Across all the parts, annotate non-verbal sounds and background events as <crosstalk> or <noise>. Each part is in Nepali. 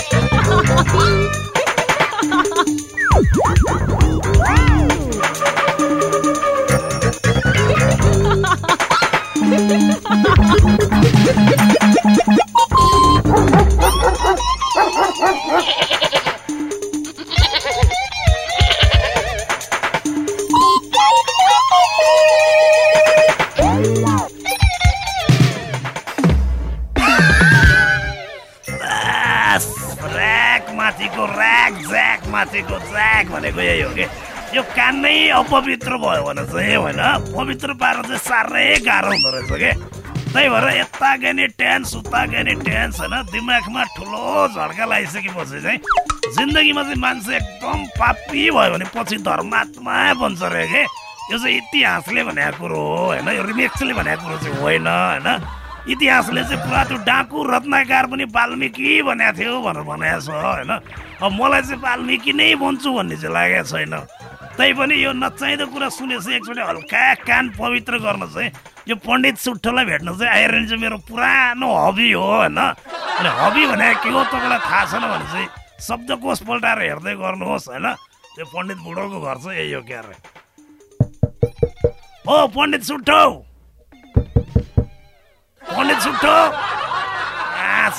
Ha ha ha! नै अपवित्र भयो भने चाहिँ होइन पवित्र पार्न चाहिँ साह्रै गाह्रो हुँदो रहेछ कि त्यही भएर यता गए टेन्स उता गए टेन्स होइन दिमागमा ठुलो झड्का लगाइसकेपछि चाहिँ जिन्दगीमा चाहिँ मान्छे एकदम पापी भयो भने पछि धर्मात्मा बन्छ रे के यो चाहिँ इतिहासले भनेको कुरो हो होइन यो रिमेक्सले भनेको कुरो चाहिँ होइन होइन इतिहासले चाहिँ पुरा त्यो डाकु रत्नाकार पनि वाल्मिकी भनेको थियो भनेर भनेको छ होइन अब मलाई चाहिँ वाल्मिकी नै भन्छु भन्ने चाहिँ लागेको छैन तै पनि यो नचाहिँदो कुरा सुनेपछि एकचोटि हल्का कान पवित्र गर्न चाहिँ यो पण्डित सुट्ठोलाई भेट्न चाहिँ आइरहने चाहिँ मेरो पुरानो हबी हो होइन? अनि हबी भने के हो तपाईँलाई थाहा छैन भने चाहिँ शब्दकोश पल्टाएर हेर्दै गर्नुहोस् होइन? त्यो पण्डित बुढोको घर चाहिँ यही हो क्या अरे ओ पण्डित सुट्ठो पण्डित सुट्ठो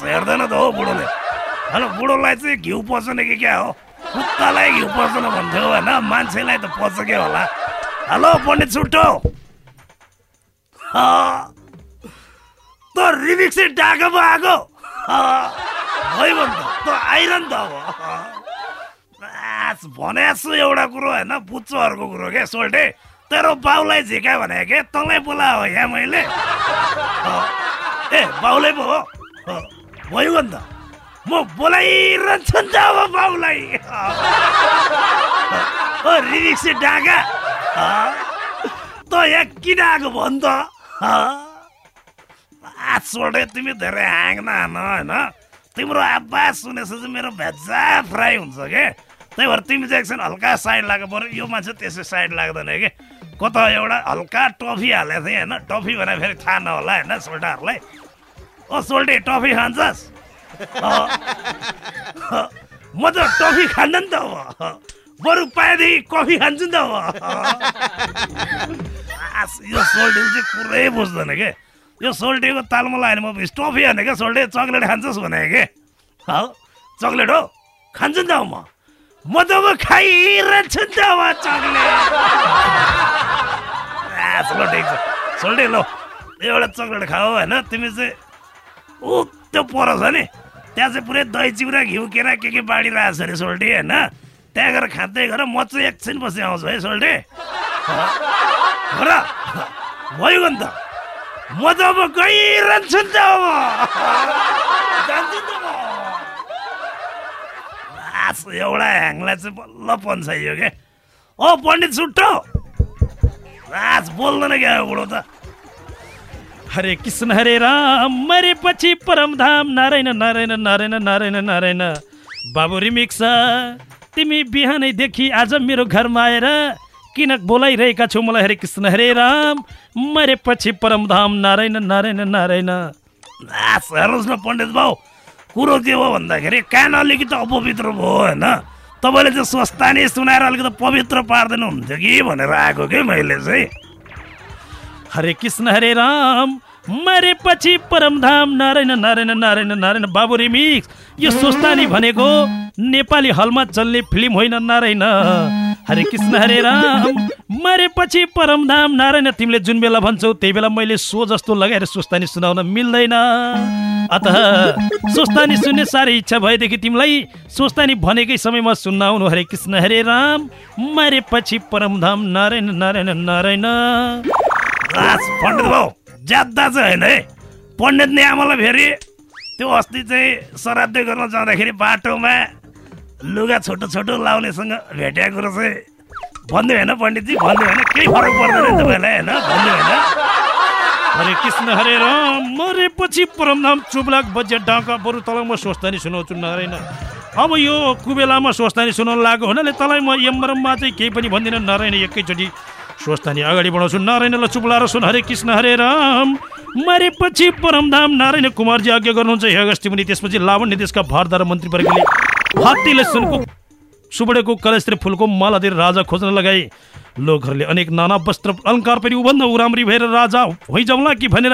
हेर्दैन त हो बुढोले। होइन बुढोलाई चाहिँ घिउ पचाउने कि क्या हो? कुत्तालाई घिउ पचाउन भन्थ्यो होइन? मान्छेलाई त पचके होला। हेलो पण्डित सुट्टो। <laughs> त रिमिक्सै डाका पो आएको है त। आइर नि त अब। भने छु एउटा कुरो होइन बुझ्छु अर्को कुरो के? सोल्टे तेरो बाउलाई झिका भने के? तँलाई बोला हो यहाँ मैले। <laughs> ए बाउलाई पो हो। <laughs> भयो नि त। म बोलाइरहन्छु नि त अब बाउलाई रिक्सी डाका त यहाँ किन आएको भन् त सोल्टे तिमी धेरै हाँग नहान होइन? तिम्रो आवाज सुनेपछि चाहिँ मेरो भेजा फ्राई हुन्छ के? त्यही भएर तिमी चाहिँ एकछिन हल्का साइड लाग्यो बरु। यो मान्छे त्यसै साइड लाग्दैन कि? कता एउटा हल्का टफी हालेको थिएँ होइन? टफी भने फेरि थाहा नहोला होइन? सोल्टाहरूलाई ओ सोल्टे टफी खान्छस्? म त टफी खान्न नि त अब। बरु पाएदेखि कफी खान्छु नि त अब। यो सोल्टे चाहिँ कुरै बुझ्दैन के? यो सोल्टेको तालमा भने म टफी हाने क्या सोल्टे चक्लेट खान्छस् भने के? हौ? चक्लेट हो? खान्छु नि त म। म त अब खाइरहन्छु नि त अब चक्लेट छ। सोल्टे ल। एउटा चक्लेट खाऊ होइन तिमी चाहिँ ऊ त्यो पर छ नि। त्यहाँ चाहिँ पुरै दही चिउरा घिउ केरा के के बाँडिरहेको छ अरे सोल्टे होइन? त्यहाँ गएर खाँदै गर म चाहिँ एकछिन पछि आउँछु है सोल्टे र भयो नि त। म त अब गइरहन्छु नि त अब। एउटा ह्याङलाई चाहिँ बल्ल पन्छाइयो के? ओ पण्डित सुट्टो। लास बोल्दैन क्या बुढो त? हरे कृष्ण हरे राम मरेपछि परमधाम नारायण नारायण नारायण नारायण नारायण। बाबु रिमिक्स तिमी बिहानैदेखि आज मेरो घरमा आएर किन बोलाइरहेका छौ मलाई हरे कृष्ण हरे राम मरेपछि परमधाम नारायण नारायण नारायण। हेर्नुहोस् न पण्डित बाउ कुरो के हो भन्दाखेरि कान अलिकति अपवित्र भयो होइन? तपाईँले चाहिँ स्वस्थानी सुनाएर अलिकति पवित्र पार्दैन हुन्थ्यो कि भनेर आएको कि मैले चाहिँ? हरे कृष्ण हरे राम। मरेपछि परमधाम नारायण नारायण नारायण नारायण बाबु रिमिक्स। यो सुस्तानी भनेको नेपाली हलमा चल्ने फिल्म होइन नारायण। हरे कृष्ण हरे राम। मरेपछि परमधाम नारायण तिमीले जुन बेला भन्छौ त्यही बेला मैले सो जस्तो लगाएर सुस्तानी सुनाउन मिल्दैन। अत सुस्तानी सुन्ने साह्रै इच्छा भएदेखि तिमीलाई सुस्तानी भनेकै समयमा सुन्न आउनु हरे कृष्ण हरे राम। मरेपछि परमधाम नारायण नारायण नारायण। लास पण्डित भाउ ज्यादा चाहिँ होइन है। पण्डितले आमालाई फेरि त्यो अस्ति चाहिँ श्राद्ध गर्न जाँदाखेरि बाटोमा लुगा छोटो छोटो लाउनेसँग भेटेको कुरो चाहिँ भन्दै होइन पण्डितजी भन्दै होइन केही फरक पर्दैन तपाईँलाई होइन? भन्दै होइन। हरे कृष्ण हरे राम मरेपछि परमधाम चुब्लाक बजे डाका बरु तँलाई म स्वस्थानी सुनाउँछु नारायण। अब यो कुबेलामा स्वस्थानी सुनाउनु लागेको हुनाले तँलाई म यमरममा चाहिँ केही पनि भन्दिनँ नारायण एकैचोटि स्वस्थानी अगाडि बढाउँछु नारायणलाई चुप्लाएर सुन हरे कृष्ण हरे राम। मरेपछि परमधाम नारायण कुमारजी आज्ञा गर्नुहुन्छ हे अगस्ती मुनि त्यसपछि लावण्य देशका भारदार मन्त्री वर्गले हात्तीले सुनको सुबडेको कलेश्री फुलको माला दिएर राजा खोज्न लगाए। लोकहरूले अनेक नाना वस्त्र अलङ्कार पनि उभन्दा उराम्री भएर राजा होइजाउँला कि भनेर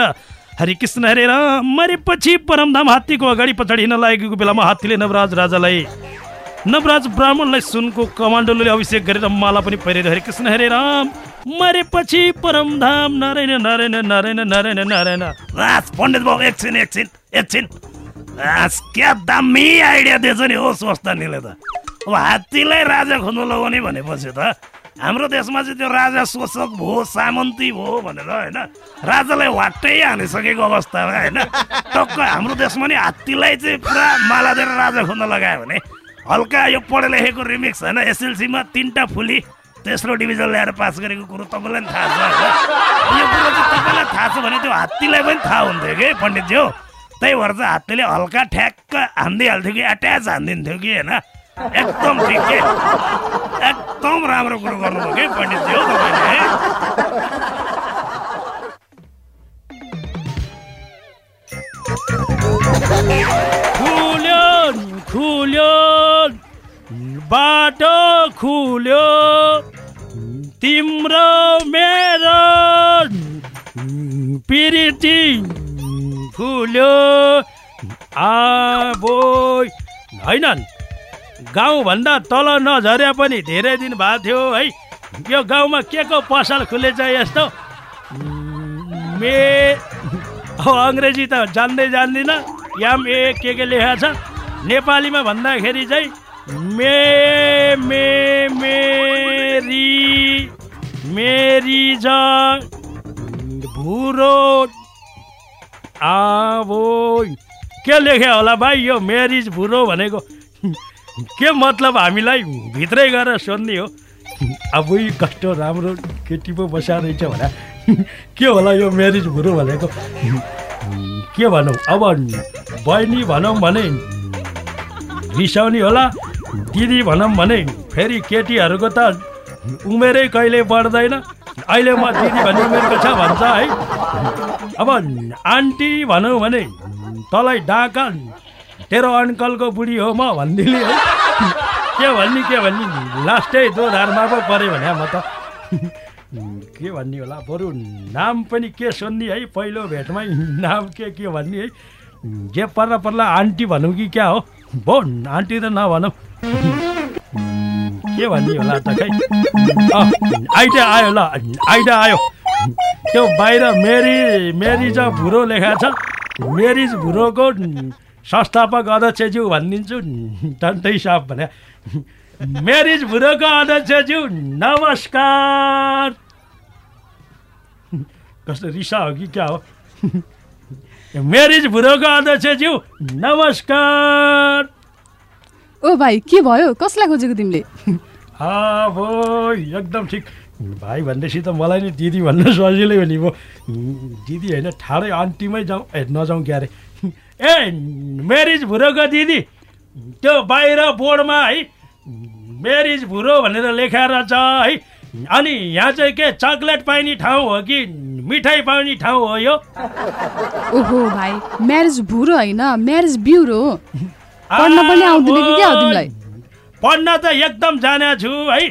हरे कृष्ण हरे राम मरेपछि परमधाम हात्तीको अगाडि पछाडि हिँड्न लागेको बेलामा हात्तीले नवराज राजालाई नवराज ब्राह्मणलाई सुनको कमान्डोले अभिषेक गरेर माला पनि पहिरेर हरे कृष्ण हरे राम। मरेपछि परमधाम नारायण नारायण नारायण नारायण नारायण। राज पण्डित बाबु एकछिन एकछिन एकछिन। राज क्या दामी आइडिया दिएछ नि? हो स्वस्थानीले त। अब हात्तीलाई राजा खोज्नु लगाउने भनेपछि त। हाम्रो देशमा चाहिँ त्यो राजा शोषक भयो सामन्ती भयो भनेर होइन? राजालाई वाट्टै हानिसकेको अवस्थामा होइन? टक्क हाम्रो देशमा नि हात्तीलाई चाहिँ पुरा माला दिएर राजा खोज्न लगायो भने हल्का यो पढे लेखेको रिमिक्स होइन? एसएलसीमा तिनवटा फुली तेस्रो डिभिजन ल्याएर पास गरेको कुरो तपाईँलाई पनि थाहा छ यो कुरो चाहिँ तपाईँलाई थाहा छ भने त्यो हात्तीलाई पनि थाहा हुन्थ्यो कि पण्डितज्यू? त्यही भएर चाहिँ हात्तीले हल्का ठ्याक्क हानिदिइहाल्थ्यो कि एट्याच हानिदिन्थ्यो कि होइन? एकदम ठिक के? एकदम राम्रो कुरो गर्नुभयो कि पण्डितज्यू तपाईँले खुल्यो खुल्यो बाटो खुल्यो। तिम्रो मेरो पिरिति फुल्यो आबो होइन गाउँभन्दा तल नझर्या पनि धेरै दिन भएको थियो है। यो गाउँमा के को पसल खुलेछ यस्तो? मे अब अङ्ग्रेजी त जान्दै जान्दिनँ। याम ए के के लेखेको छ? नेपालीमा भन्दाखेरि चाहिँ मे मे। मेरी मेरी ज भुरो आबो के लेखे होला भाइ यो मेरिज भुरो भनेको? के मतलब हामीलाई भित्रै गएर सोध्ने हो? अब कस्तो राम्रो केटी पो बसा रहेछ भने के होला यो म्यारिज भुरो भनेको? के भनौँ? अब बहिनी भनौँ भने रिसाउने होला दिदी भनौँ भने फेरि केटीहरूको त उमेरै कहिले बढ्दैन। अहिले म दिदी भन्ने उमेरको छ भन्छ है। अब आन्टी भनौँ भने तँलाई डाका तेरो अङ्कलको बुढी हो म भनिदिने है। के भन्ने के भन्ने? लास्टै दोधारमा पो पऱ्यो भने म त। के भन्ने होला? बरु नाम पनि के सोध्ने है? पहिलो भेटमै नाम के के भन्ने है? जे पर्ला पर्ला आन्टी भनौँ कि क्या हो? भो आन्टी त नभनौँ। के भन्ने होला त खै? आइडिया आयो ल आइडिया आयो। त्यो बाहिर मेरी मेरिज भुरो लेखा छ। मेरिज भुरोको संस्थापक अध्यक्षज्यू भनिदिन्छु। टन्टै साप भने। मेरिज भुरोको अध्यक्षज्यू नमस्कार। कस्तो रिसा हो कि क्या हो? मेरिज भुरोको अध्यक्षज्यू नमस्कार। ओ भाइ के भयो? कसलाई खोजेको तिमीले? एकदम ठिक। भाइ भन्दैछ त मलाई नि दिदी भन्न सजिलै हो नि म दिदी होइन ठाडै आन्टीमै जाउँ। ए नजाउँ क्यारे। ए मेरिज भुरोको दिदी। त्यो बाहिर बोर्डमा है मेरिज भुरो भनेर लेखाएर छ है। अनि यहाँ चाहिँ के चक्लेट पाइने ठाउँ हो कि मिठाई पाउने ठाउँ हो यो? ओहो भाइ म्यारेज भुरो होइन म्यारेज ब्युरो हो। पढ्न पनि आउँदैन कि क्या तिमीलाई? पढ्न त एकदम जाने छु है।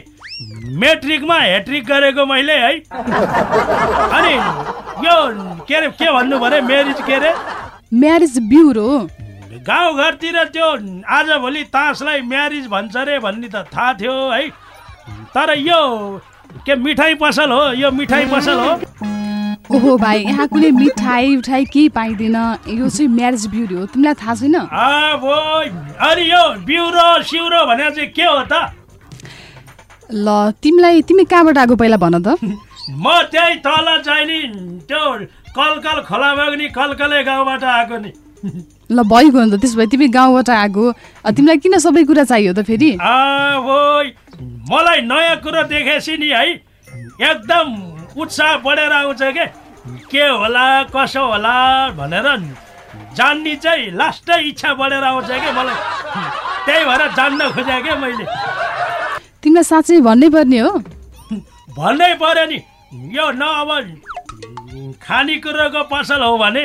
मेट्रिकमा हेट्रिक गरेको मैले है। अनि यो के अरे के भन्नु भने मेरिज के अरे? म्यारेज ब्युरो गाउँघरतिर त्यो आजभोलि तासलाई म्यारिज भन्छ रे भन्ने त थाहा थियो है। तर यो के मिठाई पसल हो? यो मिठाई पसल हो? ओहो भाइ यहाँ कुनै मिठाई उठाई केही पाइँदैन। यो चाहिँ म्यारेज ब्युरो हो। तिमीलाई थाहा छैन? अनि यो सिउरो भने चाहिँ के हो त? ल तिमीलाई तिमी कहाँबाट आएको पहिला भन त? <laughs> म त्यही तल चाहिँ नि त्यो कलकल खोला बग्ने कलकले गाउँबाट आएको नि। <laughs> ल भइगयो नि त त्यसो भए तिमी गाउँबाट आएको। तिमीलाई किन सबै कुरा चाहियो त फेरि? मलाई नयाँ कुरो देखेपछि नि है एकदम उत्साह बढेर आउँछ के? के होला कसो होला भनेर जान्ने चाहिँ लास्टै इच्छा बढेर आउँछ कि मलाई? त्यही भएर जान्न खोजेँ क्या मैले? तिमीलाई साँच्चै भन्नै पर्ने हो। भन्नै पर्यो नि। यो न अब खानेकुरोको पसल हो भने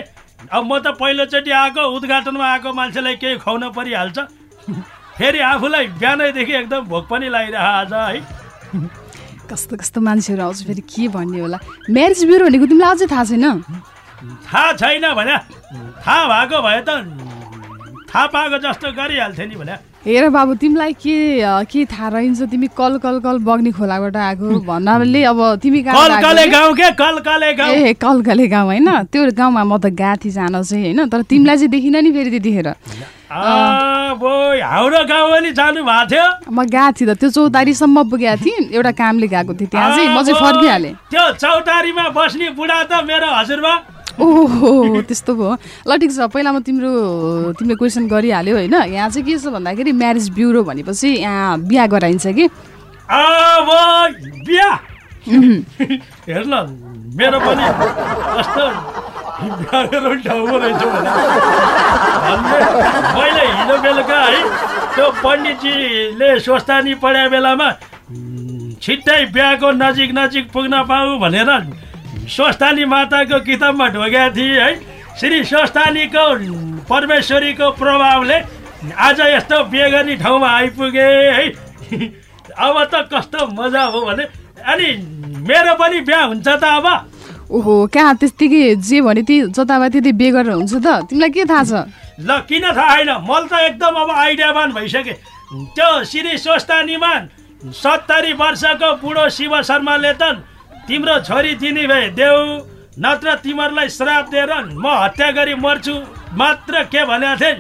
अब म त पहिलोचोटि आएको उद्घाटनमा आएको मान्छेलाई केही खुवाउन परिहाल्छ। फेरि आफूलाई बिहानैदेखि एकदम भोक पनि लागिरह आज है। कस्तो कस्तो मान्छेहरू आउँछ फेरि के भन्ने होला? म्यारेज ब्युरो भनेको तिमीलाई अझै थाहा छैन? थाहा छैन भने थाहा भएको भए त थाहा पाएको जस्तो गरिहाल्थ्यो नि भने। हेर बाबु तिमीलाई के के थाहा रहन्छ? तिमी कल कल कल बग्ने खोलाबाट आएको भन्नाले अब तिमी कलकले? गाउँ के? कलकले गाउँ। ए कलकले गाउँ होइन? त्यो गाउँमा म त गएको थिएँ जान चाहिँ होइन? तर तिमीलाई चाहिँ देखिनँ नि फेरि त्यतिखेर। हाम्रो गाउँ पनि जानु भएको थियो। म गएको थिएँ त त्यो चौतारीसम्म पुगेको थिएँ। एउटा कामले गएको थिएँ त्यहाँ चाहिँ म चाहिँ फर्किहालेँ। त्यो चौतारीमा बस्ने बुढा त मेरो हजुरबा। ओहो त्यस्तो भयो। ल ठिक छ पहिला म तिम्रो तिमीले क्वेसन गरिहाल्यो होइन। यहाँ चाहिँ के छ भन्दाखेरि म्यारेज ब्युरो भनेपछि यहाँ बिहा गराइन्छ कि? हेर न मेरो पनि मैले हिजो बेलुका है त्यो पण्डितजीले स्वस्थानी पढाए बेलामा छिट्टै बिहाको नजिक नजिक पुग्न पाऊँ भनेर स्वस्थानी माताको किताबमा ढोगेका थिएँ है? श्री स्वस्थानीको परमेश्वरीको प्रभावले आज यस्तो बिहे गर्ने ठाउँमा आइपुगे है? <laughs> अब त कस्तो मजा हो भने अनि मेरो पनि बिहा हुन्छ त अब। ओहो कहाँ त्यत्तिकै जे भने त्यही जताभए त्यति बिहे गरेर हुन्छ त? तिमीलाई के थाहा छ? ल किन थाहा छैन मैले त एकदम अब आइडियावान भइसकेँ। त्यो श्री स्वस्थानीमा सत्तरी वर्षको बुढो शिव शर्माले त तिम्रो छोरी दिने भए देऊ नत्र तिमीहरूलाई श्राप दिएर म हत्या गरी मर्छु। मात्र के भनेको थिएँ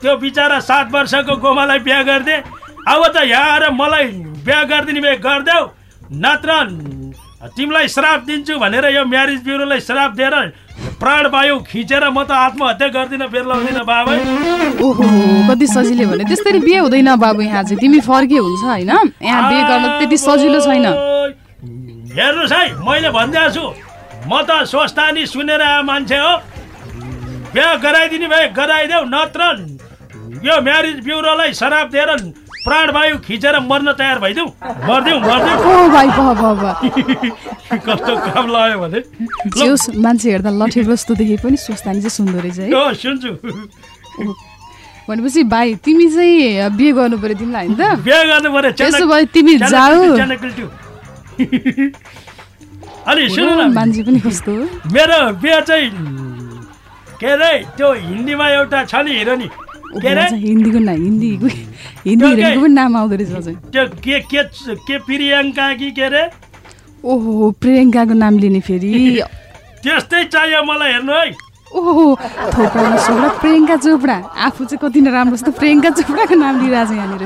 त्यो बिचरा सात वर्षको गोमालाई बिहा गरिदिए अब त यहाँ आएर मलाई बिहा गरिदिने भए गरिदेऊ नत्र तिमीलाई श्राप दिन्छु भनेर यो म्यारिज ब्युरोलाई श्राप दिएर प्राणवायु खिचेर म त आत्महत्या गर्दिनँ बेर लाउँदिनँ बाबै। ओहो कति सजिलो भने त्यसरी बिहे हुँदैन बाबु यहाँ चाहिँ तिमी फर्के हुन्छ होइन। यहाँ बिहे गर्न त्यति सजिलो छैन। हेर्नुहोस् है मैले भनिदिएको छु। म त स्वस्थानी सुनेर आएको मान्छे हो। बिहा गराइदिने भए गराइदेऊ नत्र यो म्यारिज ब्युरोलाई शराब दिएर प्राणवायु खिचेर मर्न तयार भइदेऊ मर्देऊ <laughs> कस्तो काम लाग्यो भने। मान्छे हेर्दा लठे देखे पनि स्वस्थानी चाहिँ सुन्दो रहेछ है सुन्छु। भनेपछि भाइ तिमी चाहिँ बिहे गर्नु पर्यो तिमीलाई होइन त? बिहा गर्नु पर्यो त्यसो भए तिमी जाऊ। <laughs> अनि सुन मान्छे पनि कस्तो मेरो बिहा चाहिँ के अरे त्यो हिन्दीमा एउटा छ नि हिरो नि के अरे? हिन्दीको ना हिन्दीको हिन्दी? हिरोइनको पनि नाम आउँदो रहेछ त्यो के के के प्रियङ्का कि के अरे? ओहो प्रियङ्काको नाम लिने फेरि। <laughs> त्यस्तै चाहियो मलाई हेर्नु है। ओहो सोप्रा प्रियङ्का चोपडा। आफू चाहिँ कति नै राम्रो जस्तो प्रियङ्का चोपडाको नाम लिइरहेको छ यहाँनिर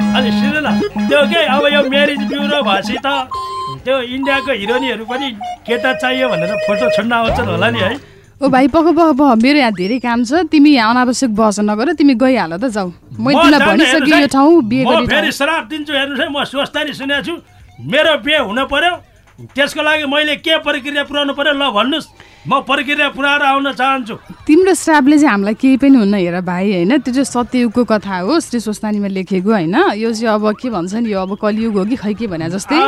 अनि सुन न त्यो के अब यो म्यारिज ब्युरो भएपछि त त्यो इन्डियाको हिरोइनहरू पनि केटा चाहियो भनेर फोटो छोड्न आउँछन् होला नि है ओ भाइ पख पख पख मेरो यहाँ धेरै काम छ तिमी यहाँ अनावश्यक बहस नगर तिमी गइहाल त जाऊ मैले तिमीलाई भनिसकेँ यो ठाउँ बिहे म गर्ने फेरि श्राप दिन्छु हेर्नुहोस् है म स्वस्थानी सुनेको छु मेरो बिहे हुन पर्यो त्यसको लागि मैले के प्रक्रिया पुऱ्याउनु पर्यो ल भन्नुहोस् म प्रक्रिया पुऱ्याएर आउन चाहन्छु। तिम्रो श्रापले चाहिँ हामीलाई केही पनि हुन्न हेर भाइ होइन? त्यो चाहिँ सत्ययुगको कथा हो श्री स्वस्तानीमा लेखेको होइन? यो चाहिँ अब के भन्छ नि यो अब कलियुग हो कि खै के भने जस्तै।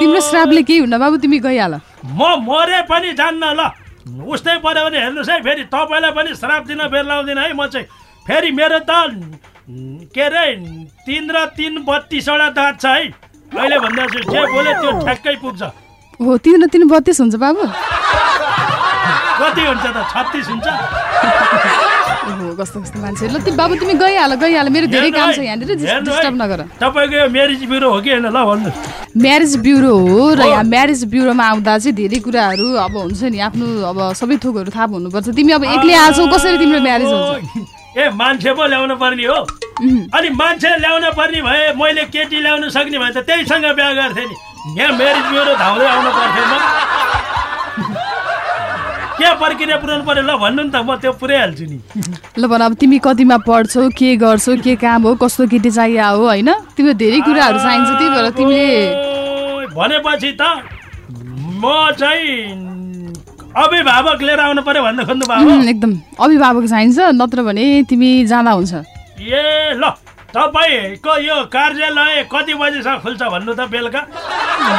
तिम्रो श्रापले केही हुन्न बाबु तिमी गइहाल। म मरे पनि जान्न ल। उस्तै पऱ्यो भने हेर्नुहोस् है फेरि तपाईँलाई पनि श्राप दिन बेर लाउँदिनँ है म चाहिँ फेरि मेरो त के अरे तिन र तिन बत्तिसवटा दाँत छ है। अहिले भन्दा जे बोल्यो त्यो ठ्याक्कै पुग्छ। हो तिन तिन बत्तिस हुन्छ बाबु। कति हुन्छ त छत्तिस हुन्छ। कस्तो कस्तो मान्छे ल बाबु तिमी गइहाल गइहाल। मेरो धेरै काम छ यहाँनिर डिस्टर्ब नगर। तपाईँको यो म्यारिज ब्युरो हो कि होइन? ल भन्नु। म्यारेज ब्युरो हो र यहाँ म्यारेज ब्युरोमा आउँदा चाहिँ धेरै कुराहरू अब हुन्छ नि आफ्नो अब सबै थोकहरू थाहा हुनुपर्छ। तिमी अब एक्लै आछौ कसरी तिम्रो म्यारेज हुन्छ? ए मान्छे पो ल्याउनु पर्ने हो। अनि मान्छे ल्याउन पर्ने भए मैले केटी ल्याउन सक्ने भए त त्यहीसँग बिहा गर्थेँ नि। यहाँ म्यारिज ब्युरो धाउँदै आउनु पर्थ्यो म। के प्रक्रिया पुऱ्याउनु पर्यो ल भन्नु नि त म त्यो पुऱ्याइहाल्छु नि। ल भन अब तिमी कतिमा पढ्छौ के गर्छौ के काम हो कस्तो केटी चाहियो हो होइन? तिम्रो धेरै कुराहरू चाहिन्छ त्यही भएर तिमीले भनेपछि त म चाहिँ अभिभावक लिएर आउनु पर्यो भन्नु खोज्नु उम्, एकदम। अभिभावक चाहिन्छ नत्र भने तिमी जाँदा हुन्छ। ए ल तपाईँको यो कार्यालय कति बजीसम्म खुल्छ भन्नु त बेलुका?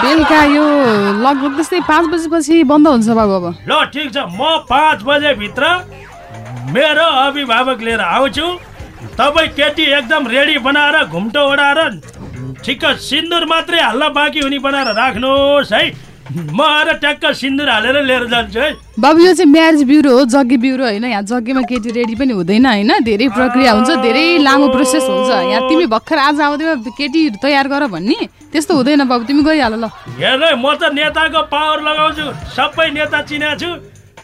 बेलुका यो लगभग त्यस्तै पाँच बजेपछि बन्द हुन्छ बाबु अब। ल ठिक छ। म पाँच बजेभित्र मेरो अभिभावक लिएर आउँछु। तपाईँ केटी एकदम रेडी बनाएर घुम्टो ओढाएर ठिक्क सिन्दुर मात्रै हाल्न बाँकी हुने बनाएर राख्नुहोस् है। म आएर ट्याक्क सिन्दुर हालेर लिएर जान्छु है। बाबु यो चाहिँ म्यारेज ब्युरो हो जग्गे ब्युरो होइन यहाँ जग्गेमा केटी रेडी पनि हुँदैन होइन धेरै प्रक्रिया हुन्छ धेरै लामो प्रोसेस हुन्छ। यहाँ तिमी भर्खर आज आउँदैमा केटी तयार गर भन्ने त्यस्तो हुँदैन बाबु तिमी गइहाल ल। हेर्नु म त नेताको पावर लगाउँछु सबै नेता चिनेको छु।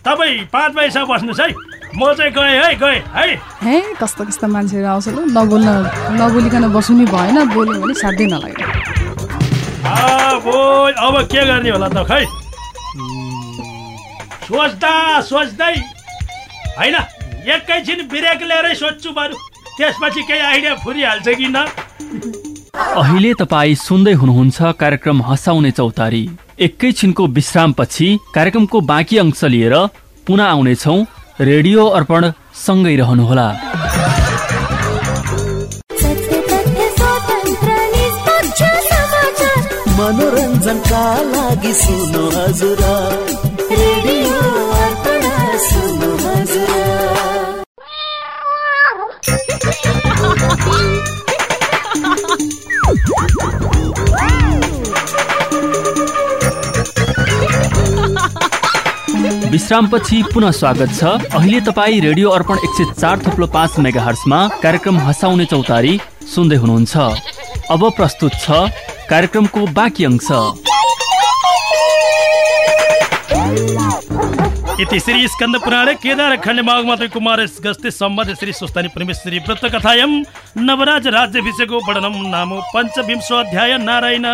तपाईँ पाँच बजीसम्म बस्नुहोस् है। म चाहिँ गएँ है गएँ है। हे कस्तो कस्तो मान्छेहरू आउँछ ल नबोल्न नबोलिकन बस्नु नि भएन बोल्यो भने साध्यै नलाग्यो अब अब के गर्ने होला त खै? सोच्दा सोच्दै। होइन एकैछिन ब्रेक लिएरै सोध्छु बरु। त्यसपछि केही आइडिया फुरिहाल्छ कि न? अहिले तपाईँ सुन्दै हुनुहुन्छ कार्यक्रम हँसाउने चौतारी। एकैछिनको विश्रामपछि कार्यक्रमको बाँकी अंश लिएर पुनः आउनेछौ। रेडियो अर्पण सँगै रहनुहोला। मनोरञ्जनका लागि सुन्नु हजुर विश्रामपछि पुनः स्वागत छ अहिले तपाईँ रेडियो अर्पण एक सय चार थुप्लो पाँच मेगा हर्समा कार्यक्रम हँसाउने चौतारी सुन्दै हुनुहुन्छ अब प्रस्तुत छ कार्यक्रमको बाँकी अंश इति श्री स्कंद पुराणे केदार खंड माघमात्र कुमार गस्ते संबंध श्री सुस्तानी परमेश्वरी व्रत कथायम नवराज राज्याभिषेको वर्णनम नामो पञ्चविंशो अध्याय नारायण।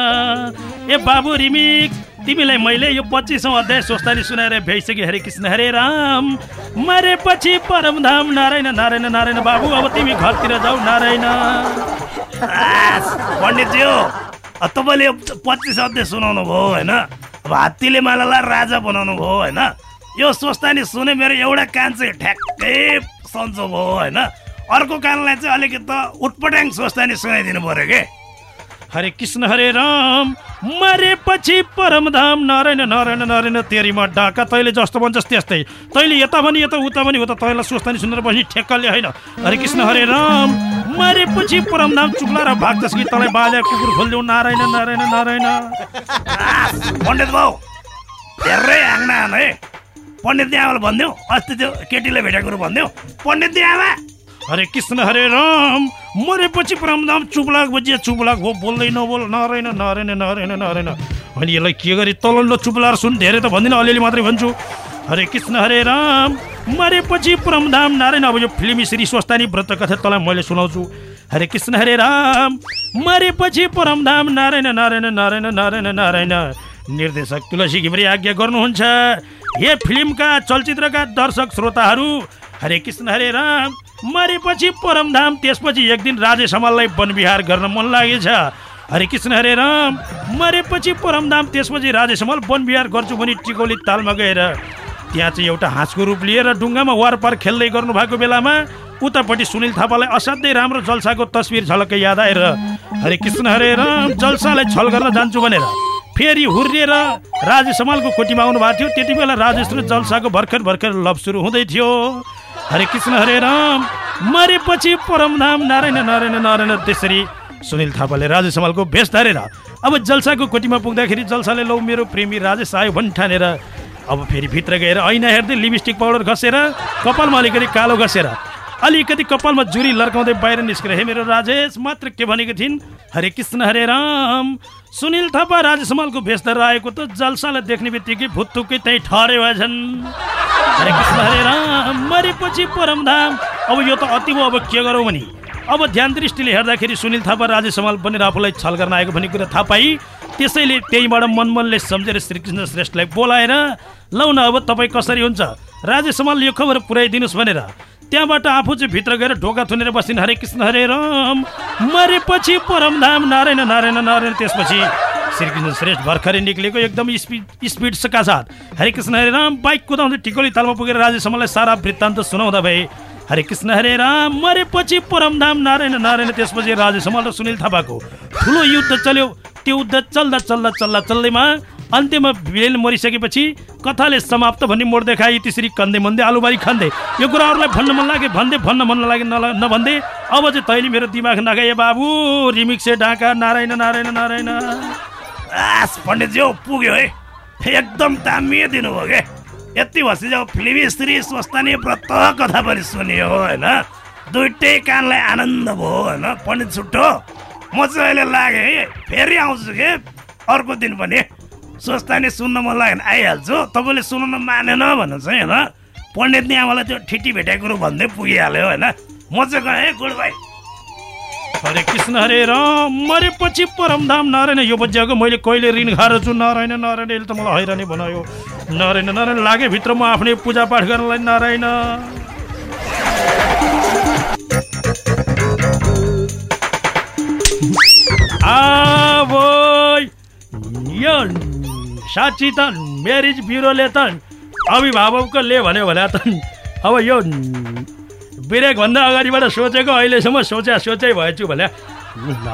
ए बाबु रिमिक तिमीलाई मैले यो पच्चिसौँ अध्याय स्वस्तानी सुनाएर भ्याइसके हरे कृष्ण हरे राम। मरेपछि परमधाम नारायण नारायण नारायण बाबु अब तिमी घरतिर जाऊ नारायण। पण्डितज्यू तपाईँले पच्चिस अध्याय सुनाउनु भयो होइन? अब हात्तीले मालालाई राजा बनाउनु भयो होइन? यो स्वस्थानी सुने मेरो एउटा कान चाहिँ ठ्याक्कै सन्चो भयो होइन? अर्को कानलाई चाहिँ अलिकति उटपट्याङ स्वस्थानी सुनाइदिनु पऱ्यो के? हरे कृष्ण हरे राम। मरेपछि परमधाम नारायण नारायण नारायण तेरीमा डाका तैँले जस्तो भन्छस् त्यस्तै। तैँले यता भने यता उता भने उता तैँलाई सुस्तानी सुनेर बस्ने ठेक्काले होइन। हरे कृष्ण हरे राम। मरेपछि परमधाम चुक्ला र भाग्दछ कि तँलाई बाजा कुकुर खोलिदेऊ नारायण नारायण नारायण। पण्डित भाउ धेरै आन है पण्डित आमाले भनिदेऊ अस्ति त्यो केटीले भेटेको कुरो भनिदेऊ पण्डित आमा हरे कृष्ण हरे राम। मरेपछि परमधाम चुपलाक बजिया चुपलाक हो बोल्दै नबोल नारायण नारायण नारायण नारायण। अनि यसलाई के गरी तलल्लो चुपलाएर सुन? धेरै त भन्दिनँ अलिअलि मात्रै भन्छु। हरे कृष्ण हरे राम। मरेपछि परमधाम नारायण। अब यो फिल्मी श्री स्वस्तानी व्रत कथा तँलाई मैले सुनाउँछु। हरे कृष्ण हरे राम। मरेपछि परमधाम नारायण नारायण नारायण नारायण नारायण। निर्देशक तुलसी घिमिरे आज्ञा गर्नुहुन्छ। हे फिल्मका चलचित्रका दर्शक श्रोताहरू हरे कृष्ण हरे राम। मरेपछि परमधाम त्यसपछि एक दिन राजेश हमाललाई वनविहार गर्न मन लागेछ। हरे कृष्ण हरे राम। मरेपछि परमधाम त्यसपछि राजेश हमाल वनविहार गर्छु भने टिकौली तालमा गएर त्यहाँ चाहिँ एउटा हाँसको रूप लिएर ढुङ्गामा वारपार खेल्दै गर्नु भएको बेलामा उतापट्टि सुनिल थापालाई असाध्यै राम्रो जल्साको तस्विर झलक्कै याद आएर हरे कृष्ण हरे राम जल्सालाई छल गर्न जान्छु भनेर फेरि हुर्रिएर राजेश हमालको कोटीमा आउनु भएको थियो। त्यति बेला राजेश र जल्साको भर्खर भर्खर लभ सुरु हुँदै थियो। हरे कृष्ण हरे राम। मरेपछि परमधाम नारायण नारायण नारायण त्यसरी सुनिल थापाले राजेश हमालको भेष धरेर अब जल्साको कोटीमा पुग्दाखेरि जल्साले लौ मेरो प्रेमी राजेश आयो भनी ठानेर अब फेरि भित्र गएर ऐना हेर्दै लिपस्टिक पाउडर घसेर कपालमा अलिकति कालो घसेर अलिकति कपालमा जुरी लर्काउँदै बाहिर निस्केर हे मेरो राजेश मात्र के भनेको थिइन्? हरे कृष्ण हरे राम। सुनिल थापा राजेश हमालको भेष धरेर आएको त जल्सालाई देख्ने बित्तिकै भुत्तुकै त्यहीँ ठहरे भएछन्। हरे कृष्ण हरे राम मरेपछि परमधाम। अब यो त अति भयो अब के गरौँ भने? अब ध्यान दृष्टिले हेर्दाखेरि सुनिल थापा राजेश हमाल बनेर आफूलाई छल गर्न आएको भन्ने कुरा थाहा पाइ त्यसैले त्यहीँबाट मनमनले सम्झेर श्रीकृष्ण श्रेष्ठलाई बोलाएर लौ न अब तपाईँ कसरी हुन्छ? राजेश हमाल यो खबर पुऱ्याइदिनुहोस् भनेर त्यहाँबाट आफू चाहिँ भित्र गएर ढोका थुनेर बसिन् हरे कृष्ण हरे राम। मरेपछि परमधाम नारायण नारायण नारायण। त्यसपछि श्रीकृष्ण श्रेष्ठ भर्खरै निक्लेको एकदम स्पिड स्पिडका साथ हरे कृष्ण हरे राम। बाइक कुदाउँदै टिकोली तालमा पुगेर राजेशमलाई सारा वृत्तान्त सुनाउँदा भए हरे कृष्ण हरे राम। मरेपछि परमधाम नारायण नारायण। त्यसपछि राजेशमल र सुनिल थापाको ठुलो युद्ध चल्यो। त्यो युद्ध चल्दा चल्दा चल्दा चल्दैमा अन्त्यमा भिलेन मरिसकेपछि कथाले समाप्त भन्ने मोड देखाए त्यसरी कन्दे मन्दे आलुबारी खाँदै यो कुराहरूलाई भन्न मन लाग्यो। भन्दै भन्न मन नला- नभन्दै अब चाहिँ तैँले मेरो दिमाग नगाए बाबु। रिमिक्से ढाका नारायण नारायण नारायण। आस पण्डितज्यू पुग्यो है। एकदम दामी दिनुभयो के? यति भएपछि अब फिल्मी स्त्री स्वस्थानी व्रत कथा पनि सुनियो होइन? दुइटै कानलाई आनन्द भयो होइन? पण्डित छुट्टो। म चाहिँ अहिले लागेँ है फेरि आउँछु के? अर्को दिन पनि। स्वस्थानी सुन्न मन लाग्यो भने आइहाल्छु। तपाईँले सुन्नु मानेन भन्नु चाहिँ होइन? पण्डितले आमालाई त्यो ठिटी भेटेको कुरो भन्दै पुगिहाल्यो होइन? म चाहिँ गएँ गुड बाई। हरे कृष्ण हरे राम। मरेपछि परमधाम नारायण यो बज्याएको मैले कहिले ऋण खाएर छु नारायण नारायण यसले त मलाई हैरानी बनायो। नारायण नारायण लागे भित्र म आफ्नै पूजापाठ गर्नलाई नारायण। यो साँच्ची त म्यारिज ब्युरोले त अभिभावकले भन्यो भने त अब यो ब्रेकभन्दा अगाडिबाट सोचेको अहिलेसम्म सोचे सोचै भएछु भने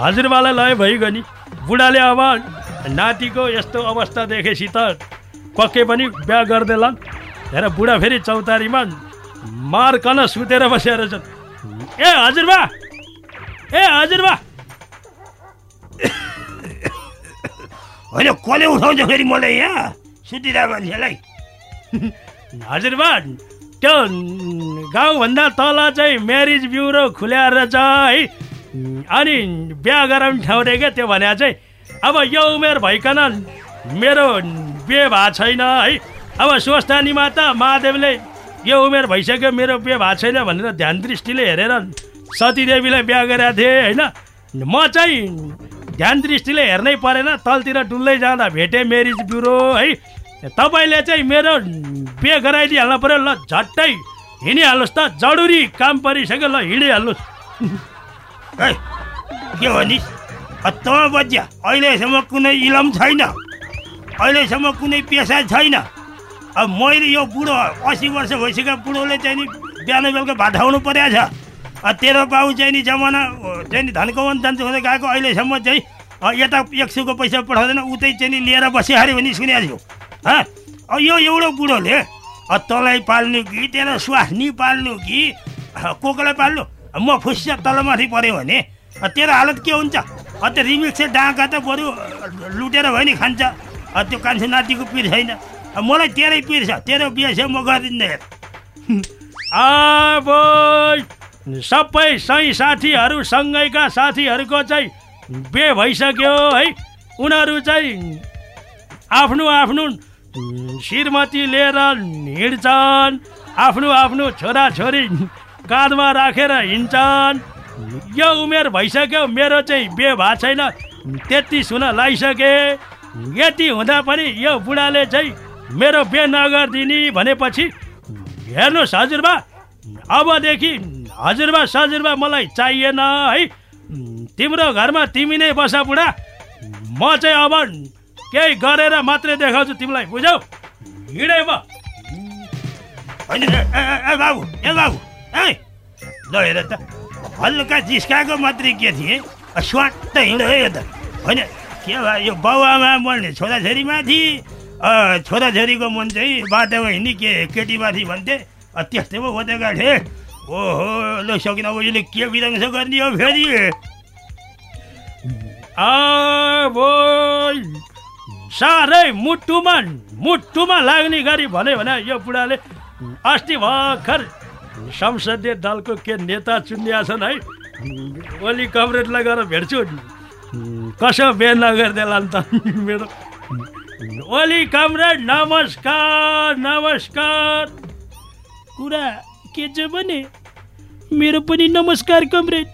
हजुरबालाई लय भइगयो नि। बुढाले अब नातिको यस्तो अवस्था देखेपछि त पक्कै पनि बिहा गरिदेला। हेर बुढा फेरि चौतारीमा मार्कन सुतेर बसेर छन् ए हजुरबा! ए हजुरबा! होइन कसले उठाउँछ फेरि मलाई यहाँ? सुतिरहेको मान्छेलाई। हजुरबा त्यो गाउँभन्दा तल चाहिँ म्यारिज ब्युरो खुल्याएर छ है। अनि बिहा गराउने ठाउँ रे क्या त्यो भने चाहिँ अब यो उमेर भइकन मेरो बिहे भएको छैन है। अब स्वस्थानीमा त महादेवले यो उमेर भइसक्यो मेरो बिहे भएको छैन भनेर ध्यान दृष्टिले हेरेर सतीदेवीलाई बिहा गरेका थिएँ होइन। म चाहिँ ध्यान दृष्टिले हेर्नै परेन तलतिर डुल्दै जाँदा भेटेँ म्यारिज ब्युरो है? तपाईँले चाहिँ मेरो बिहे गराइदिइहाल्नु पऱ्यो ल झट्टै हिँडिहाल्नुहोस् त जरुरी काम परिसक्यो ल हिँडिहाल्नुहोस्। <laughs> है के भनिस् त बज्या अहिलेसम्म कुनै इलम छैन। अहिलेसम्म कुनै पेसा छैन। अब मैले यो बुढो असी वर्ष भइसक्यो बुढोले चाहिँ नि बिहान बेलुका भात परेको छ। तेरो बाउ चाहिँ नि जमाना चाहिँ नि धनकमान जान्छ हुँदै गएको अहिलेसम्म चाहिँ यता एक सौको पैसा पठाउँदैन उतै चाहिँ नि लिएर बसिहाल्यो भने सुनेको छु। हँ? यो एउटा बुढोले तँलाई पाल्नु कि तेरो स्वास्नी पाल्नु कि अ, को कोलाई पाल्नु म फुस्छ तलमाथि पऱ्यो भने तेरो हालत के हुन्छ? त्यो रिमिक्स डाँका त बरु लुटेर भयो नि खान्छ। त्यो कान्छो नातिको पिर छैन। मलाई तेरै पिर छ तेरो बिहे छ म गरिदिँदै अब <laughs> सबै सही साथीहरू सँगैका साथीहरूको चाहिँ बे भइसक्यो है। उनीहरू चाहिँ आफ्नो आफ्नो श्रीमती लिएर हिँड्छन् आफ्नो आफ्नो छोराछोरी काँधमा राखेर हिँड्छन्। यो उमेर भइसक्यो मेरो चाहिँ बिहे भएको छैन तेत्तिस हुन लागिसके। यति हुँदा पनि यो बुढाले चाहिँ मेरो बिहे नगरिदिने भनेपछि हेर्नुहोस् हजुरबा अबदेखि हजुरबा सजुरबा मलाई चाहिएन है? तिम्रो घरमा तिमी नै बस बुढा। म चाहिँ अब केही गरेर मात्रै देखाउँछु तिमीलाई बुझ्यौ? हिँडे म। ए, बाबु ए बाबु ए ल हेर त हल्का जिस्काएको मात्रै के थिएँ? स्वाट हिँड्यो है यो त। होइन के भयो यो बाउआमा मर्ने छोराछोरीमाथि अ, छोराछोरीको मन चाहिँ बाटोमा हिँड्ने के केटीमाथि भन्थे? त्यस्तै पो खोजेका थिएँ ओहो ल सकिन बजीले के गर्ने हो फेरि साह्रै मुटुमा मुटुमा लाग्ने गरी भन्यो भने यो बुढाले अस्ति भर्खर संसदीय दलको के नेता चुनिया छन् है ओली कमरेडलाई गएर भेट्छु कसो बिहे नगरिदेला नि त मेरो ओली कमरेड नमस्कार नमस्कार कुरा के छ भने मेरो पनि नमस्कार कमरेड।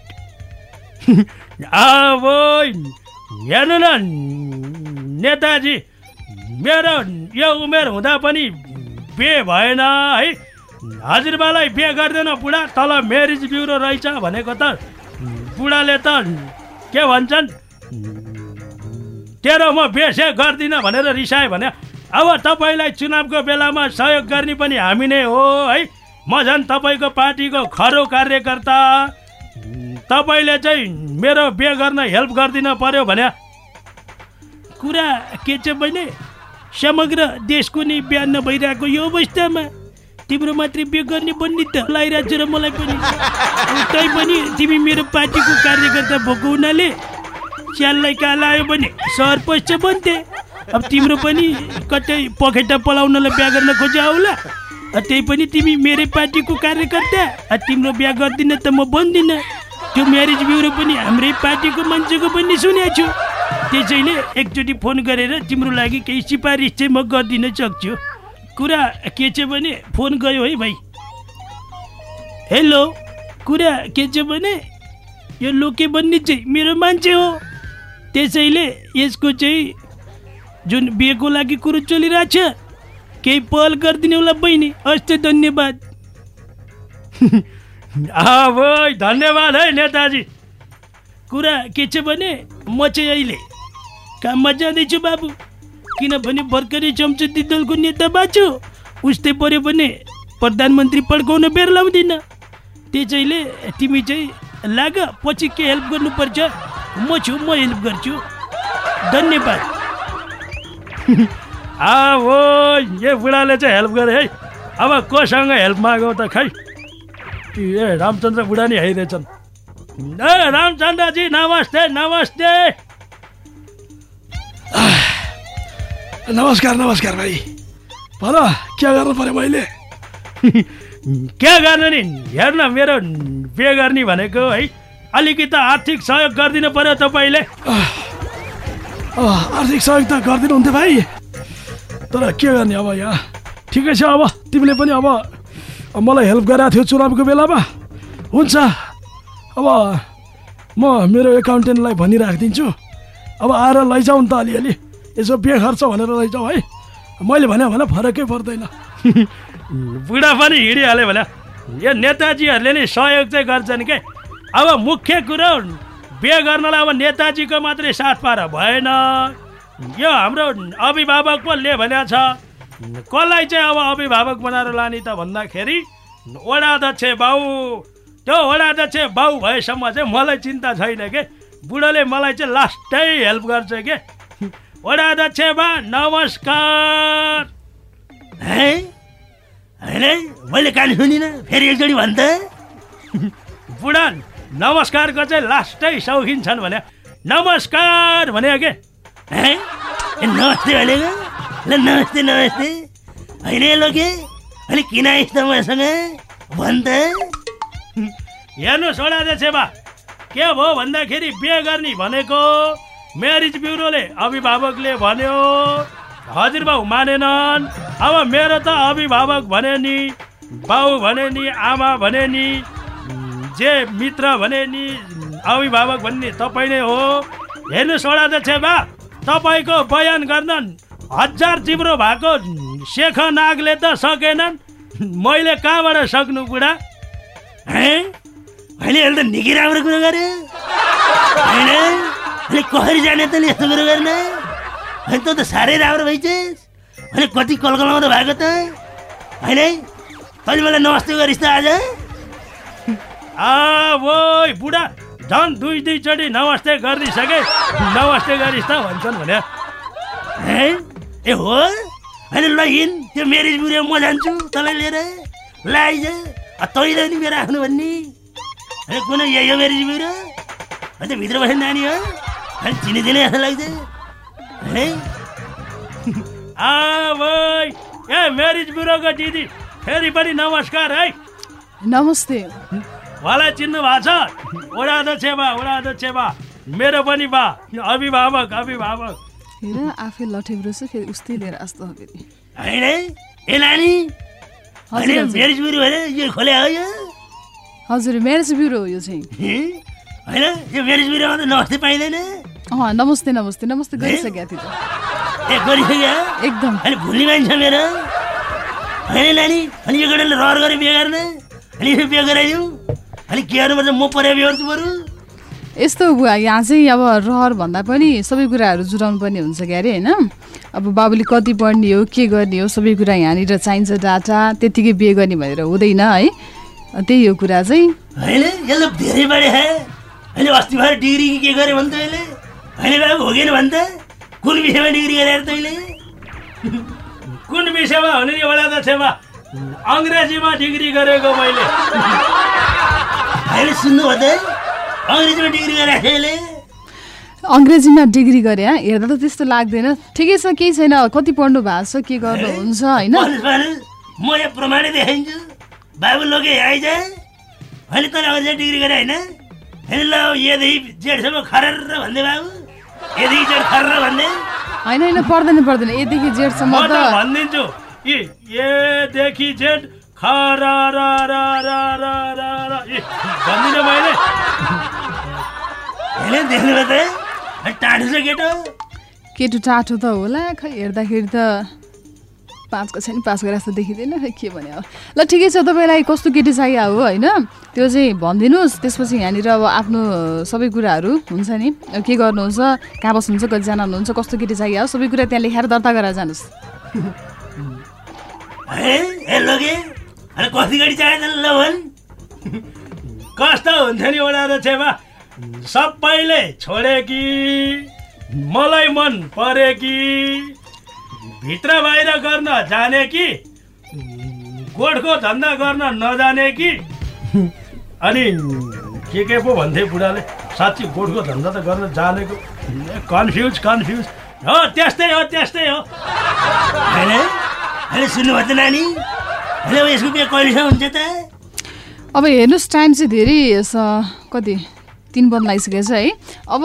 अब हेर्नु न नेताजी मेरो यो उमेर हुँदा पनि बिहे भएन है। हजुरबालाई बिहे गर्दैन बुढा तल म्यारिज ब्युरो रहेछ भनेको त बुढाले त के भन्छन्? तेरो म बिहे गर्दिनँ भनेर रिसाएँ भने अब तपाईँलाई चुनावको बेलामा सहयोग गर्ने पनि हामी नै हो है। म झन् तपाईँको पार्टीको खरो कार्यकर्ता। तपाईँले चाहिँ मेरो बिहे गर्न हेल्प गरिदिन पर्यो भने। कुरा के छ भने समग्र देशको नै बिहान नभइरहेको यो अवस्थामा तिम्रो मात्रै बिहे गर्ने भन्ने त लागिरहेको छ र मलाई पनि। तै पनि तिमी मेरो पार्टीको कार्यकर्ता भएको हुनाले च्याललाई कहाँ लायो भने सहर पस्छ भन्थे अब तिम्रो पनि कतै पखेटा पलाउनलाई बिहा गर्न खोजे होला त्यही पनि तिमी मेरै पार्टीको कार्यकर्ता। तिम्रो बिहा गर्दिन त म भन्दिनँ त्यो म्यारेज ब्युरो पनि हाम्रै पार्टीको मान्छेको पनि सुनेको छु। त्यसैले एकचोटि फोन गरेर तिम्रो लागि केही सिफारिस चाहिँ म गरिदिन सक्छु। कुरा के छ भने फोन गयो है भाइ। हेलो कुरा के छ भने यो लोके भन्ने चाहिँ मेरो मान्छे हो। त्यसैले यसको चाहिँ जुन बिहेको लागि कुरो चलिरहेछ। केही पहल गरिदिने होला बहिनी। हस् त धन्यवाद <laughs> धन्यवाद है नेताजी। कुरा के छ भने म चाहिँ अहिले काममा जाँदैछु बाबु। किनभने भर्खरै संसदीय दलको नेता बाँच्यो उस्तै पऱ्यो भने प्रधानमन्त्री पड्काउन बेर लाउँदिन। त्यसैले तिमी चाहिँ लाग पछि के हेल्प गर्नुपर्छ? म छु म हेल्प गर्छु। धन्यवाद। <laughs> हो यो बुढाले चाहिँ हेल्प गरे है। अब कोसँग हेल्प मागौँ त खै। ए रामचन्द्र बुढा नि आइरहेछन् ए रामचन्द्रजी नमस्ते नमस्ते। नमस्कार नमस्कार भाइ। भन के गर्नु पर्यो मैले? <laughs> के गर्नु नि? हेर्न मेरो बिहे गर्ने भनेको है। अलिकति आर्थिक सहयोग गरिदिनु पर्यो तपाईँले। आर्थिक सहयोग त गरिदिनुहुन्थ्यो भाइ। तर के गर्ने अब यहाँ? ठिकै छ अब तिमीले पनि अब मलाई हेल्प गरेको थियो चुनावको बेलामा। हुन्छ अब म मेरो एकाउन्टेन्टलाई भनिराखिदिन्छु। अब आएर लैजाऊ नि त अलिअलि। यसो बिहे खर्च भनेर लैजाऊ है। मैले भने भने फरकै पर्दैन। <laughs> बुढा पनि हिँडिहाल्यो भने। यो नेताजीहरूले नि सहयोग चाहिँ गर्छन् के? अब मुख्य कुरो बिहे गर्नलाई अब नेताजीको मात्रै साथ पाएर भएन। यो हाम्रो अभिभावक पो ले भनेको छ कसलाई चाहिँ अब अभिभावक बनाएर लाने त भन्दाखेरि वडा अध्यक्ष बाउ। त्यो वडा अध्यक्ष बाउ भएसम्म चाहिँ मलाई चिन्ता छैन के? बुढोले मलाई चाहिँ लास्टै हेल्प गर्छ के? वडा अध्यक्ष बा नमस्कार। है? होइन? मैले कान सुनिनँ फेरि एकचोटि भन् त। बुढा नमस्कारको चाहिँ लास्टै सौखिन छन् भने नमस्कार भने के? नमस्ते भनेको ल नमस्ते नमस्ते होइन लोके अनि किन आइस् त मसँग भन् त हेर्नुहोस् वडा सेवा के भयो भन्दाखेरि बिहे गर्ने भनेको म्यारिज ब्युरोले अभिभावकले भन्यो हजुरबाउ मानेनन् अब मेरो त अभिभावक भने नि बाउ भने नि आमा भने नि जे मित्र भने नि अभिभावक भन्ने तपाईँ नै हो हेर्नुहोस् वडा सेवा तपाईँको बयान गर्न हजार जिब्रो भएको शेख नागले त सकेनन्। मैले कहाँबाट सक्नु बुढा है? अहिले अहिले त निकै राम्रो कुरो होइन? अनि कसरी जाने त यस्तो कुरो गर्न? अनि तँ त साह्रै राम्रो भइछस् अनि कति कलकलाउँदो भएको त? होइन? तैँले मलाई नमस्ते गरिस् त आज। <laughs> आ बुढा। झन् दुई दुईचोटि नमस्ते गरिदिइसके। नमस्ते गरिस् त भन्छन् भने। है? ए हो? होइन ल हिँड त्यो म्यारेज बुढो म जान्छु तँलाई लिएर। ल आइज तैँले नि मेरो आफ्नो भन्ने। होइन कुन यही हो म्यारेज बुढो अन्त भित्र बस्ने नानी हो। अनि चिनिदिने जस्तो लाग्छ। है? <laughs> आ ए म्यारिज ब्युरोको दिदी फेरि पनि नमस्कार है। नमस्ते। उहाँलाई चिन्नु भएको छ? वडा अध्यक्ष बा वडा अध्यक्ष बा मेरो पनि बा। अभिभावक अभिभावक। हेर आफै लठेब्रो छ फेरि उस्तै लिएर आस्तो हो फेरि। होइन ए नानी? होइन म्यारेज बुढो भने यो खोले हो यो? हजुर म्यारेज ब्युरो हो यो चाहिँ। हँ? होइन? यो म्यारेज बुढोमा त नमस्ते पाइँदैन? अँ नमस्ते नमस्ते नमस्ते गरिसकेको त ए गरिसक्यो एकदम। अनि भुल्ने मान्छे मेरो। होइन नानी? अनि यो केटाले रहर गरेर बिहे गर्न? अनि यो बिहे गराइदिउँ? के गर्नुपर्छ म बरु। यस्तो बुवा यहाँ चाहिँ अब रहर भन्दा पनि सबै कुराहरू जुटाउनु पर्ने हुन्छ क्यारे होइन? अब बाबुले कति पढ्ने हो के गर्ने हो सबै कुरा यहाँनिर चाहिन्छ डाटा त्यत्तिकै बिहे गर्ने भनेर हुँदैन है। त्यही हो कुरा चाहिँ। होइन यसले धेरै बढे है। अहिले अस्ति भएर डिग्री कि के गरेँ भने त यसले होइन बाबु होगेन भने त। कुन विषयमा डिग्री गरेर तैँले कुन विषयमा हुने नि वडा अध्यक्षमा अङ्ग्रेजीमा डिग्री गरेको मैले। अहिले सुन्नुभयो त अङ्ग्रेजीमा डिग्री खेले। अङ्ग्रेजीमा डिग्री गरे? हेर्दा त त्यस्तो लाग्दैन। ठिकै छ केही छैन। कति पढ्नु भएको छ के गर्नुहुन्छ होइन? म यहाँ प्रमाणै देखाइन्छु। बाबु लोके आइज अहिले तँले अङ्ग्रेजी डिग्री गरे होइन? होइन ल यदेखि जेठसम्म खरेर भन्दै बाबु। यदेखि जेठ खरेर भन्दै होइन होइन पर्दैन पर्दैन। एदेखि जेठसम्म त भनिदिन्छु। कि एदेखि जेठ ए, भन्दिनँ मैले त टाढो छ केटो केटो टाटो त होला खै हेर्दाखेरि त पाँचको छैन पास गरेर जस्तो देखिँदैन खै के भने अब ल ठिकै छ तपाईँलाई कस्तो केटी चाहियो हो होइन त्यो चाहिँ भनिदिनुहोस् त्यसपछि यहाँनिर अब आफ्नो सबै कुराहरू हुन्छ नि के गर्नुहुन्छ कहाँ बस्नुहुन्छ कतिजना हुनुहुन्छ कस्तो केटी चाहियो हो सबै कुरा त्यहाँ लेखाएर दर्ता गरेर जानुहोस् अनि कति गाडी चाहियो त ल भन् कस्तो हुन्थ्यो नि वडा अध्यक्षमा सबैले छोडे कि मलाई मन परे कि भित्र बाहिर गर्न जाने कि गोठको धन्दा गर्न नजाने कि अनि के के पो भन्थे बुढाले साँच्ची गोठको धन्दा त गर्न जानेको कन्फ्युज कन्फ्युज हो त्यस्तै हो त्यस्तै हो. सुन्नुभयो त नानी यसको बिहे कहिलेसम्म हुन्छ त? अब हेर्नुहोस् टाइम चाहिँ धेरै कति? तिन बन्द लागिसकेको छ है। अब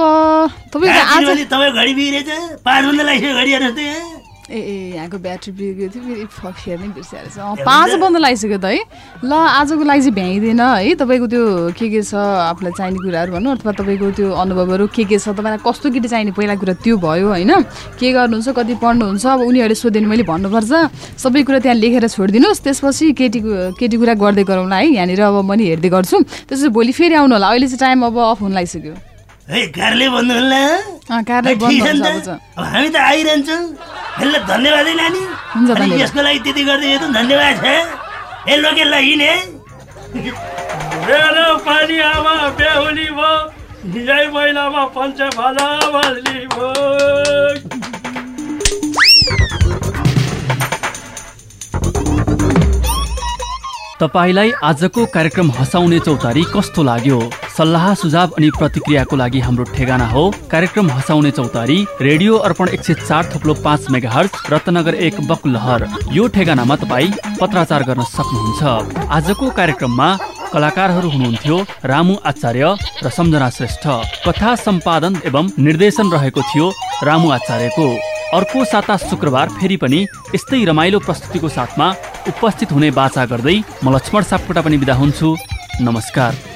तपाईँको आज तपाईँ घडी बिग्रेछ पाँच बन्द लागिसक्यो घडी हेर्नुहोस् त ए ए यहाँको ब्याट्री बिग्रेको थियो फेरि फेर्नै बिर्सिहाल्छ अँ पाँच बन्द लगाइसक्यो त है। ल आजको लागि चाहिँ भ्याइँदैन है। तपाईँको त्यो के के छ आफूलाई चाहिने कुराहरू भनौँ अथवा तपाईँको त्यो अनुभवहरू के के छ तपाईँलाई कस्तो केटी चाहिने पहिला कुरा त्यो भयो होइन? के गर्नुहुन्छ कति पढ्नुहुन्छ अब उनीहरूले सोध्यो भने मैले भन्नुपर्छ। सबै कुरा त्यहाँ लेखेर छोडिदिनुहोस्। त्यसपछि केटीको केटी कुरा गर्दै गरौँला है। यहाँनिर अब म नि हेर्दै गर्छु। त्यसपछि भोलि फेरि आउनु होला अहिले चाहिँ टाइम अब अफ हुन लागिसक्यो। भन्नु हामी त आइरहन्छौँ। ल धन्यवादै नानी। हुन्छ, अनि धन्यवाद। यसको लागि त्यति गर्दै त धन्यवाद छ। ए लोके ल हिँडे मेरो पानी आमा बेहुली भयो यही महिनामा पञ्च भला बदली भयो तपाईँलाई आजको कार्यक्रम हँसाउने चौतारी कस्तो लाग्यो? सल्लाह सुझाव अनि प्रतिक्रियाको लागि हाम्रो ठेगाना हो। कार्यक्रम हँसाउने चौतारी रेडियो अर्पण एक सय चार थुप्लो पाँच मेगा हर्च रत्नगर एक बकुलहर। यो ठेगानामा तपाईँ पत्राचार गर्न सक्नुहुन्छ। आजको कार्यक्रममा कलाकारहरू हुनुहुन्थ्यो रामु आचार्य र सम्झना श्रेष्ठ। कथा सम्पादन एवं निर्देशन रहेको थियो रामु आचार्यको। अर्को साता शुक्रबार फेरि पनि यस्तै रमाइलो प्रस्तुतिको साथमा उपस्थित हुने बाचा गर्दै म लक्ष्मण सापकोटा पनि बिदा हुन्छु। नमस्कार।